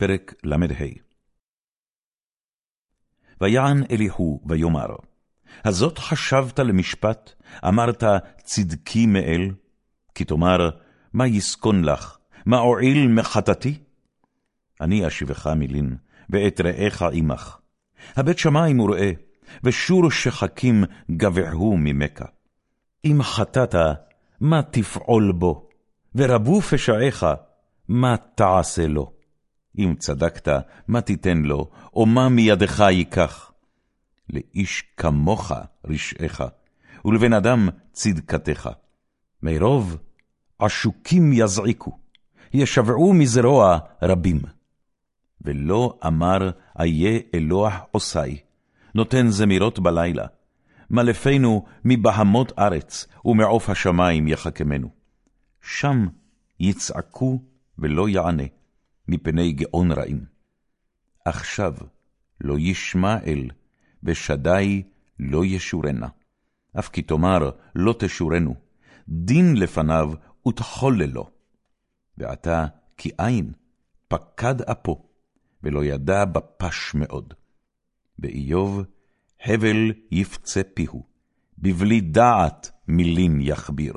פרק ל"ה ויען אליהו ויאמר, הזאת חשבת למשפט, אמרת צדקי מאל? כי תאמר, מה יסכון לך, מה הועיל מחטאתי? אני אשיבך מילין, ואת רעך עמך. הבט שמים וראה, ושור שחקים גבעו ממכה. אם חטאת, מה תפעול בו? ורבו פשעיך, מה תעשה לו? אם צדקת, מה תיתן לו, או מה מידך ייקח? לאיש כמוך רשעך, ולבן אדם צדקתך. מרוב עשוקים יזעיקו, ישבעו מזרוע רבים. ולא אמר איה אלוה עושי, נותן זמירות בלילה. מלפנו מבהמות ארץ, ומעוף השמים יחכמנו. שם יצעקו ולא יענה, מפני גאון רעים. עכשיו לא ישמע אל, ושדי לא ישורנה. אף כי תאמר לא תשורנו, דין לפניו ותחוללו. ועתה כי אין, פקד אפו, ולא ידע בפש מאוד. באיוב, הבל יפצה פיהו, בבלי דעת מילין יכביר.